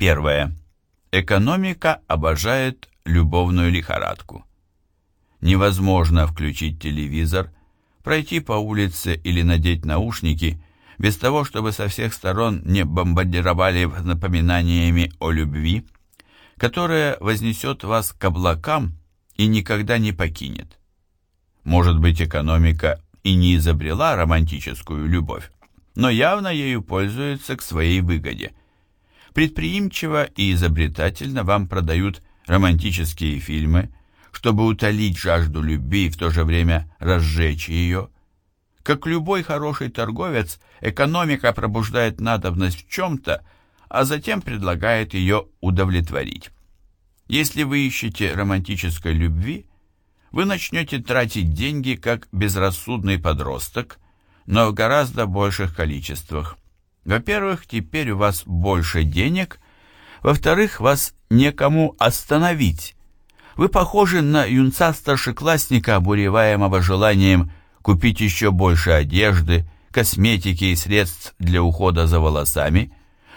Первое. Экономика обожает любовную лихорадку. Невозможно включить телевизор, пройти по улице или надеть наушники без того, чтобы со всех сторон не бомбардировали напоминаниями о любви, которая вознесет вас к облакам и никогда не покинет. Может быть, экономика и не изобрела романтическую любовь, но явно ею пользуется к своей выгоде. Предприимчиво и изобретательно вам продают романтические фильмы, чтобы утолить жажду любви и в то же время разжечь ее. Как любой хороший торговец, экономика пробуждает надобность в чем-то, а затем предлагает ее удовлетворить. Если вы ищете романтической любви, вы начнете тратить деньги как безрассудный подросток, но в гораздо больших количествах. Во-первых, теперь у вас больше денег, во-вторых, вас некому остановить. Вы похожи на юнца-старшеклассника, обуреваемого желанием купить еще больше одежды, косметики и средств для ухода за волосами,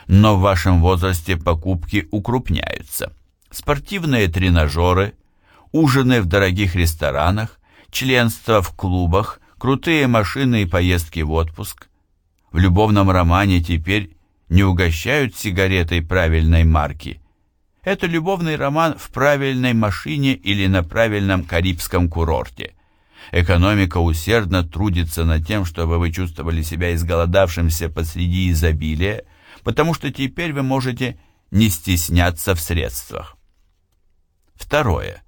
но в вашем возрасте покупки укрупняются. Спортивные тренажеры, ужины в дорогих ресторанах, членство в клубах, крутые машины и поездки в отпуск. В любовном романе теперь не угощают сигаретой правильной марки. Это любовный роман в правильной машине или на правильном карибском курорте. Экономика усердно трудится над тем, чтобы вы чувствовали себя изголодавшимся посреди изобилия, потому что теперь вы можете не стесняться в средствах. Второе.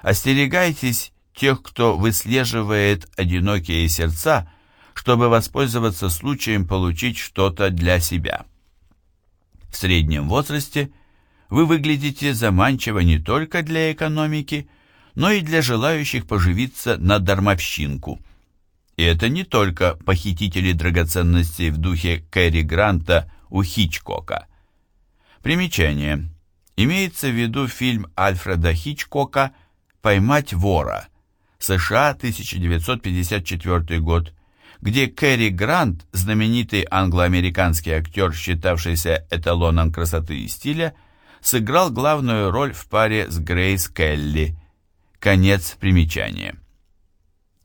Остерегайтесь тех, кто выслеживает одинокие сердца, чтобы воспользоваться случаем получить что-то для себя. В среднем возрасте вы выглядите заманчиво не только для экономики, но и для желающих поживиться на дармовщинку. И это не только похитители драгоценностей в духе Кэрри Гранта у Хичкока. Примечание. Имеется в виду фильм Альфреда Хичкока «Поймать вора», США, 1954 год, где Кэрри Грант, знаменитый англо-американский актер, считавшийся эталоном красоты и стиля, сыграл главную роль в паре с Грейс Келли. Конец примечания.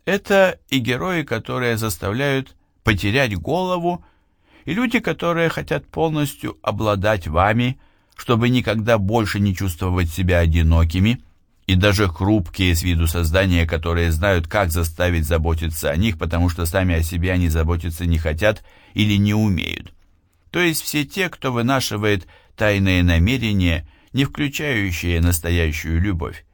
Это и герои, которые заставляют потерять голову, и люди, которые хотят полностью обладать вами, чтобы никогда больше не чувствовать себя одинокими – и даже хрупкие с виду создания, которые знают, как заставить заботиться о них, потому что сами о себе они заботиться не хотят или не умеют. То есть все те, кто вынашивает тайные намерения, не включающие настоящую любовь.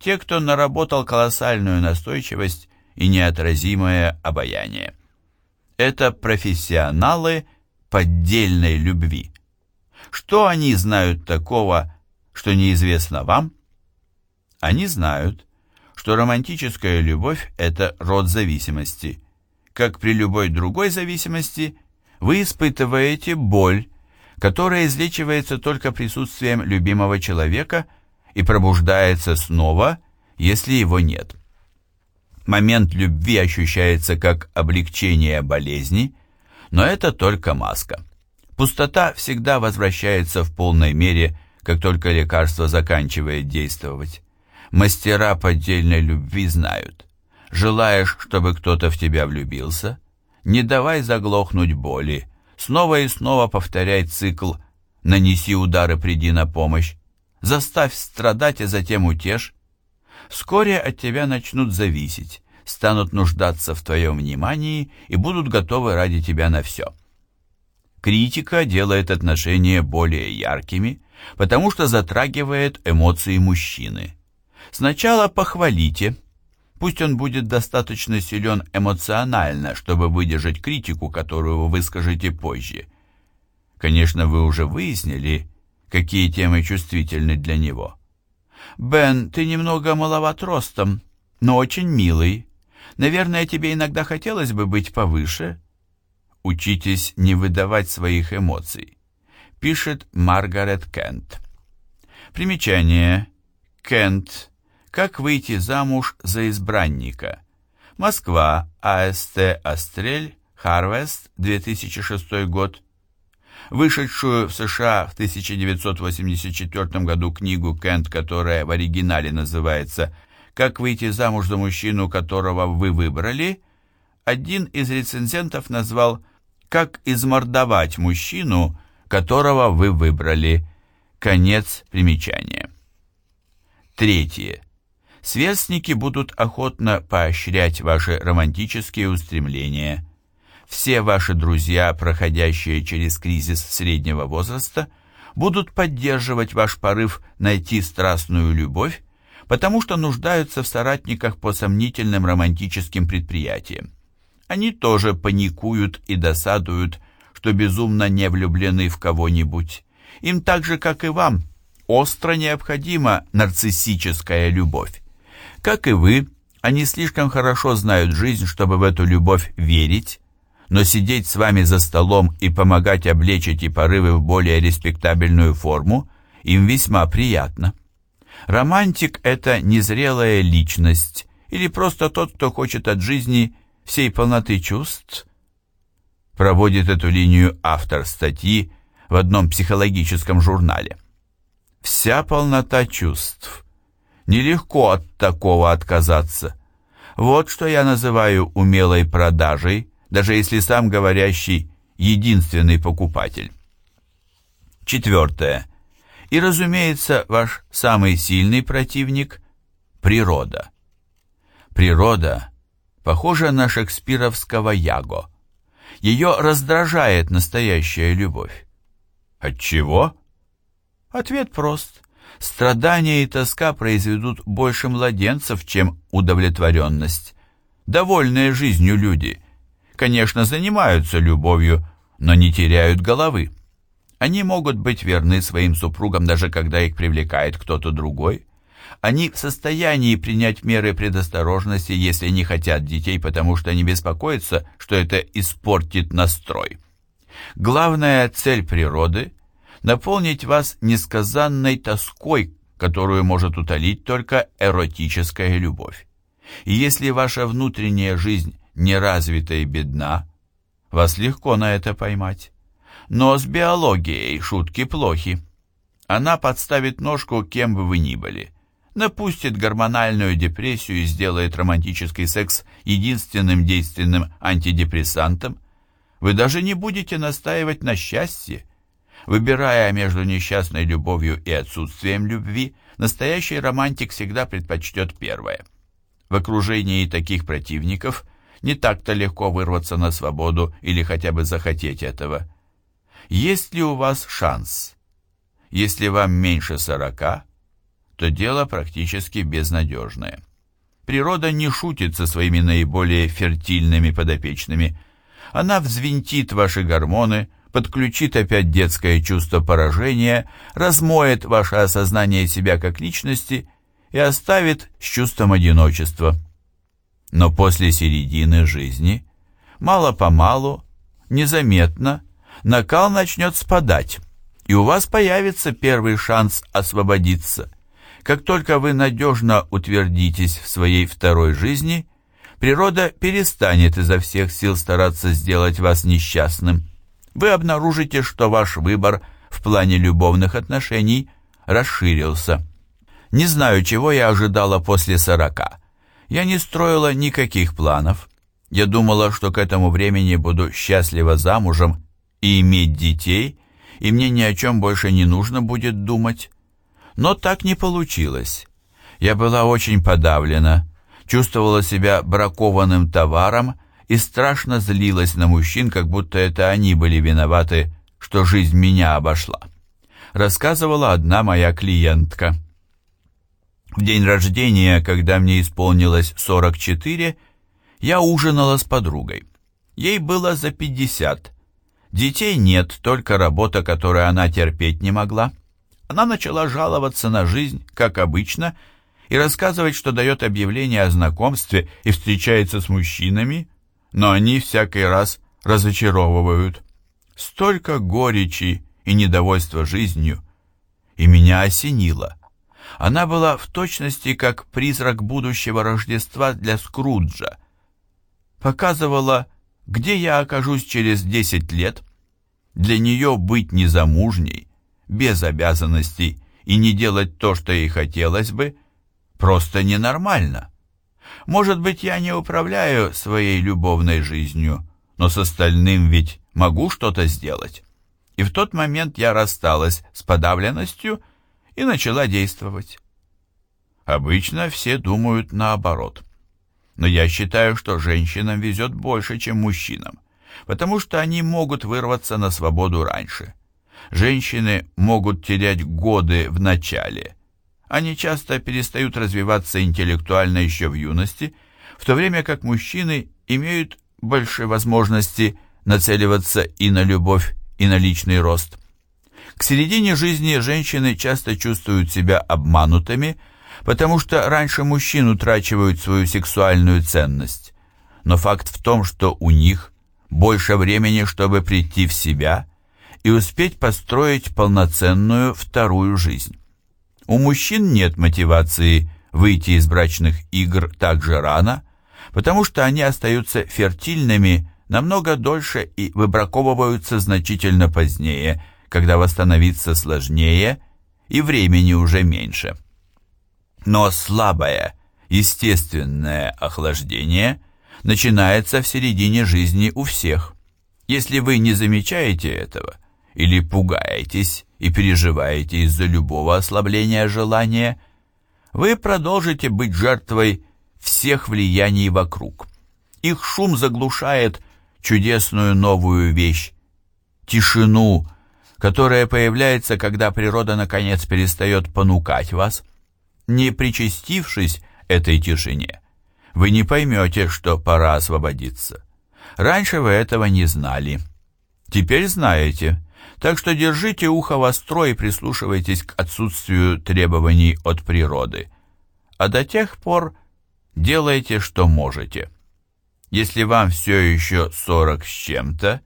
Те, кто наработал колоссальную настойчивость и неотразимое обаяние. Это профессионалы поддельной любви. Что они знают такого, что неизвестно вам? Они знают, что романтическая любовь – это род зависимости. Как при любой другой зависимости, вы испытываете боль, которая излечивается только присутствием любимого человека и пробуждается снова, если его нет. Момент любви ощущается как облегчение болезни, но это только маска. Пустота всегда возвращается в полной мере, как только лекарство заканчивает действовать. Мастера поддельной любви знают. Желаешь, чтобы кто-то в тебя влюбился? Не давай заглохнуть боли. Снова и снова повторяй цикл «Нанеси удары, приди на помощь». Заставь страдать, а затем утешь. Вскоре от тебя начнут зависеть, станут нуждаться в твоем внимании и будут готовы ради тебя на все. Критика делает отношения более яркими, потому что затрагивает эмоции мужчины. Сначала похвалите. Пусть он будет достаточно силен эмоционально, чтобы выдержать критику, которую вы выскажете позже. Конечно, вы уже выяснили, какие темы чувствительны для него. «Бен, ты немного маловат ростом, но очень милый. Наверное, тебе иногда хотелось бы быть повыше?» Учитесь не выдавать своих эмоций. Пишет Маргарет Кент. Примечание. Кент как выйти замуж за избранника? Москва, АСТ «Астрель», Харвест, 2006 год. вышедшую в США в 1984 году книгу Кент, которая в оригинале называется «Как выйти замуж за мужчину, которого вы выбрали», один из рецензентов назвал «Как измордовать мужчину, которого вы выбрали». Конец примечания. Третье. Сверстники будут охотно поощрять ваши романтические устремления. Все ваши друзья, проходящие через кризис среднего возраста, будут поддерживать ваш порыв найти страстную любовь, потому что нуждаются в соратниках по сомнительным романтическим предприятиям. Они тоже паникуют и досадуют, что безумно не влюблены в кого-нибудь. Им так же, как и вам, остро необходима нарциссическая любовь. Как и вы, они слишком хорошо знают жизнь, чтобы в эту любовь верить, но сидеть с вами за столом и помогать облечь эти порывы в более респектабельную форму им весьма приятно. Романтик – это незрелая личность или просто тот, кто хочет от жизни всей полноты чувств? Проводит эту линию автор статьи в одном психологическом журнале. Вся полнота чувств. Нелегко от такого отказаться. Вот что я называю умелой продажей, даже если сам говорящий единственный покупатель. Четвертое. И, разумеется, ваш самый сильный противник – природа. Природа похожа на шекспировского Яго. Ее раздражает настоящая любовь. От чего? Ответ прост. Страдания и тоска произведут больше младенцев, чем удовлетворенность. Довольные жизнью люди, конечно, занимаются любовью, но не теряют головы. Они могут быть верны своим супругам, даже когда их привлекает кто-то другой. Они в состоянии принять меры предосторожности, если не хотят детей, потому что не беспокоятся, что это испортит настрой. Главная цель природы – наполнить вас несказанной тоской, которую может утолить только эротическая любовь. И если ваша внутренняя жизнь неразвита и бедна, вас легко на это поймать. Но с биологией шутки плохи. Она подставит ножку, кем бы вы ни были. Напустит гормональную депрессию и сделает романтический секс единственным действенным антидепрессантом, вы даже не будете настаивать на счастье. Выбирая между несчастной любовью и отсутствием любви, настоящий романтик всегда предпочтет первое. В окружении таких противников не так-то легко вырваться на свободу или хотя бы захотеть этого. Есть ли у вас шанс? Если вам меньше сорока, то дело практически безнадежное. Природа не шутит со своими наиболее фертильными подопечными – она взвинтит ваши гормоны, подключит опять детское чувство поражения, размоет ваше осознание себя как личности и оставит с чувством одиночества. Но после середины жизни, мало-помалу, незаметно, накал начнет спадать, и у вас появится первый шанс освободиться. Как только вы надежно утвердитесь в своей второй жизни – природа перестанет изо всех сил стараться сделать вас несчастным. Вы обнаружите, что ваш выбор в плане любовных отношений расширился. Не знаю, чего я ожидала после сорока. Я не строила никаких планов. Я думала, что к этому времени буду счастлива замужем и иметь детей, и мне ни о чем больше не нужно будет думать. Но так не получилось. Я была очень подавлена, чувствовала себя бракованным товаром и страшно злилась на мужчин, как будто это они были виноваты, что жизнь меня обошла. Рассказывала одна моя клиентка. В день рождения, когда мне исполнилось 44, я ужинала с подругой. Ей было за 50. Детей нет, только работа, которую она терпеть не могла. Она начала жаловаться на жизнь, как обычно, и рассказывать, что дает объявление о знакомстве и встречается с мужчинами, но они всякий раз разочаровывают. Столько горечи и недовольства жизнью, и меня осенило. Она была в точности как призрак будущего Рождества для Скруджа. Показывала, где я окажусь через десять лет, Для нее быть незамужней, без обязанностей и не делать то, что ей хотелось бы, просто ненормально. Может быть, я не управляю своей любовной жизнью, но с остальным ведь могу что-то сделать. И в тот момент я рассталась с подавленностью и начала действовать. Обычно все думают наоборот. Но я считаю, что женщинам везет больше, чем мужчинам, потому что они могут вырваться на свободу раньше. Женщины могут терять годы в начале. Они часто перестают развиваться интеллектуально еще в юности, в то время как мужчины имеют больше возможности нацеливаться и на любовь, и на личный рост. К середине жизни женщины часто чувствуют себя обманутыми, потому что раньше мужчин утрачивают свою сексуальную ценность. Но факт в том, что у них больше времени, чтобы прийти в себя и успеть построить полноценную вторую жизнь. У мужчин нет мотивации выйти из брачных игр так же рано, потому что они остаются фертильными намного дольше и выбраковываются значительно позднее, когда восстановиться сложнее и времени уже меньше. Но слабое, естественное охлаждение начинается в середине жизни у всех. Если вы не замечаете этого или пугаетесь и переживаете из-за любого ослабления желания, вы продолжите быть жертвой всех влияний вокруг. Их шум заглушает чудесную новую вещь – тишину, которая появляется, когда природа наконец перестает понукать вас – не причастившись этой тишине, вы не поймете, что пора освободиться. Раньше вы этого не знали. Теперь знаете, так что держите ухо востро и прислушивайтесь к отсутствию требований от природы. А до тех пор делайте, что можете. Если вам все еще 40 с чем-то,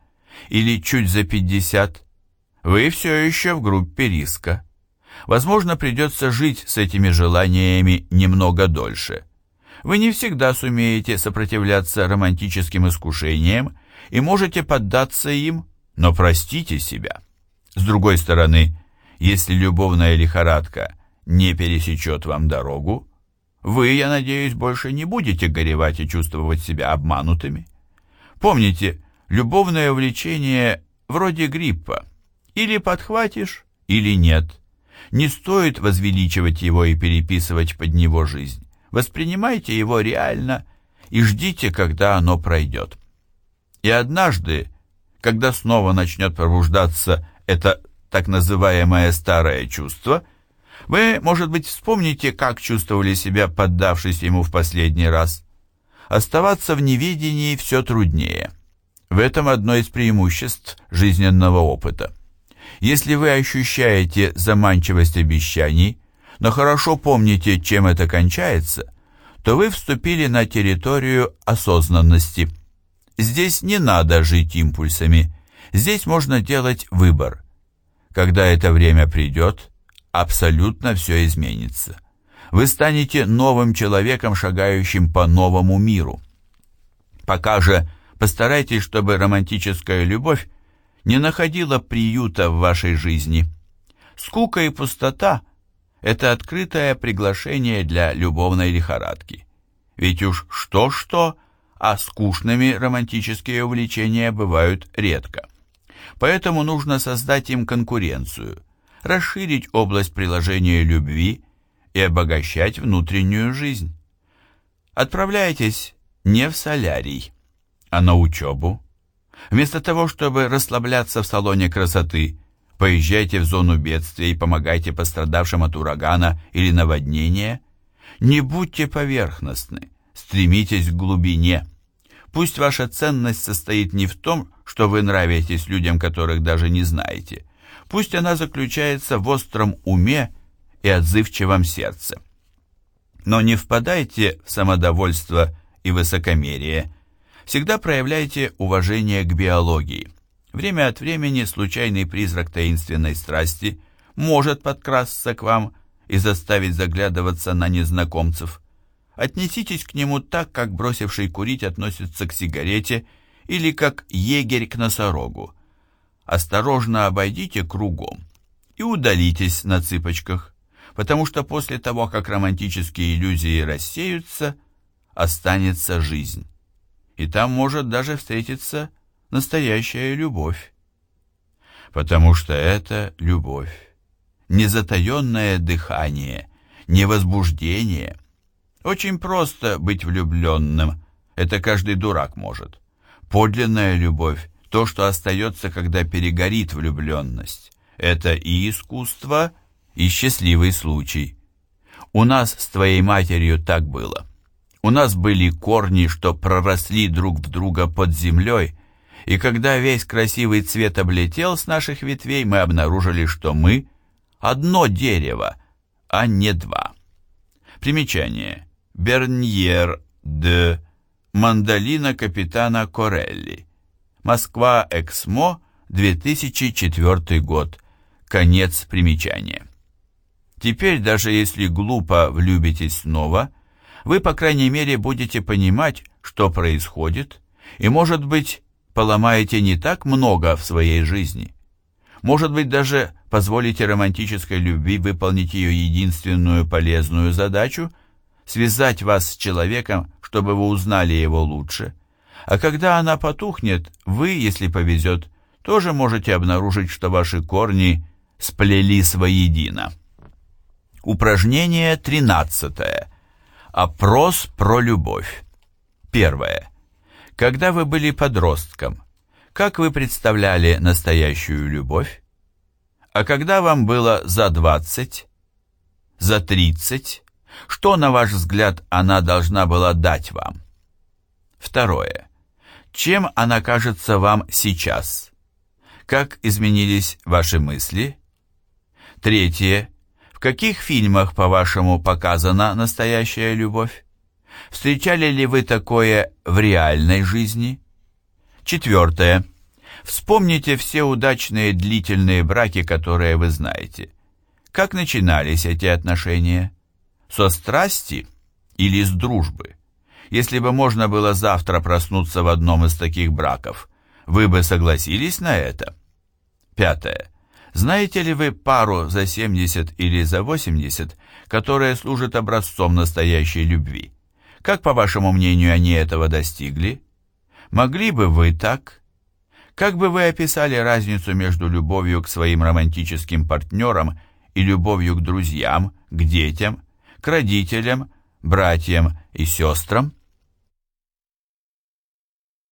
или чуть за 50, вы все еще в группе риска. Возможно, придется жить с этими желаниями немного дольше. Вы не всегда сумеете сопротивляться романтическим искушениям и можете поддаться им, но простите себя. С другой стороны, если любовная лихорадка не пересечет вам дорогу, вы, я надеюсь, больше не будете горевать и чувствовать себя обманутыми. Помните, любовное увлечение вроде гриппа. Или подхватишь, или нет. Не стоит возвеличивать его и переписывать под него жизнь. Воспринимайте его реально и ждите, когда оно пройдет. И однажды, когда снова начнет пробуждаться это так называемое старое чувство, вы, может быть, вспомните, как чувствовали себя, поддавшись ему в последний раз. Оставаться в неведении все труднее. В этом одно из преимуществ жизненного опыта. Если вы ощущаете заманчивость обещаний, но хорошо помните, чем это кончается, то вы вступили на территорию осознанности. Здесь не надо жить импульсами, здесь можно делать выбор. Когда это время придет, абсолютно все изменится. Вы станете новым человеком, шагающим по новому миру. Пока же постарайтесь, чтобы романтическая любовь не находила приюта в вашей жизни. Скука и пустота – это открытое приглашение для любовной лихорадки. Ведь уж что-что, а скучными романтические увлечения бывают редко. Поэтому нужно создать им конкуренцию, расширить область приложения любви и обогащать внутреннюю жизнь. Отправляйтесь не в солярий, а на учебу, Вместо того, чтобы расслабляться в салоне красоты, поезжайте в зону бедствия и помогайте пострадавшим от урагана или наводнения. Не будьте поверхностны, стремитесь к глубине. Пусть ваша ценность состоит не в том, что вы нравитесь людям, которых даже не знаете. Пусть она заключается в остром уме и отзывчивом сердце. Но не впадайте в самодовольство и высокомерие – Всегда проявляйте уважение к биологии. Время от времени случайный призрак таинственной страсти может подкрасться к вам и заставить заглядываться на незнакомцев. Отнеситесь к нему так, как бросивший курить относится к сигарете или как егерь к носорогу. осторожно обойдите кругом и удалитесь на цыпочках, потому что после того, как романтические иллюзии рассеются, останется жизнь. И там может даже встретиться настоящая любовь. Потому что это любовь. Незатаенное дыхание, невозбуждение. Очень просто быть влюбленным. Это каждый дурак может. Подлинная любовь – то, что остается, когда перегорит влюбленность. Это и искусство, и счастливый случай. У нас с твоей матерью так было. У нас были корни, что проросли друг в друга под землей, и когда весь красивый цвет облетел с наших ветвей, мы обнаружили, что мы – одно дерево, а не два. Примечание. Берньер де Мандолина капитана Корелли. Москва, Эксмо, 2004 год. Конец примечания. Теперь, даже если глупо влюбитесь снова, вы, по крайней мере, будете понимать, что происходит, и, может быть, поломаете не так много в своей жизни. Может быть, даже позволите романтической любви выполнить ее единственную полезную задачу – связать вас с человеком, чтобы вы узнали его лучше. А когда она потухнет, вы, если повезет, тоже можете обнаружить, что ваши корни сплелись воедино. Упражнение 13. Опрос про любовь. Первое. Когда вы были подростком, как вы представляли настоящую любовь? А когда вам было за 20, за 30, что, на ваш взгляд, она должна была дать вам? Второе. Чем она кажется вам сейчас? Как изменились ваши мысли? Третье. В каких фильмах, по-вашему, показана настоящая любовь? Встречали ли вы такое в реальной жизни? Четвертое. Вспомните все удачные длительные браки, которые вы знаете. Как начинались эти отношения? Со страсти или с дружбы? Если бы можно было завтра проснуться в одном из таких браков, вы бы согласились на это? Пятое. Знаете ли вы пару за 70 или за 80, которая служит образцом настоящей любви? Как, по вашему мнению, они этого достигли? Могли бы вы так? Как бы вы описали разницу между любовью к своим романтическим партнерам и любовью к друзьям, к детям, к родителям, братьям и сестрам?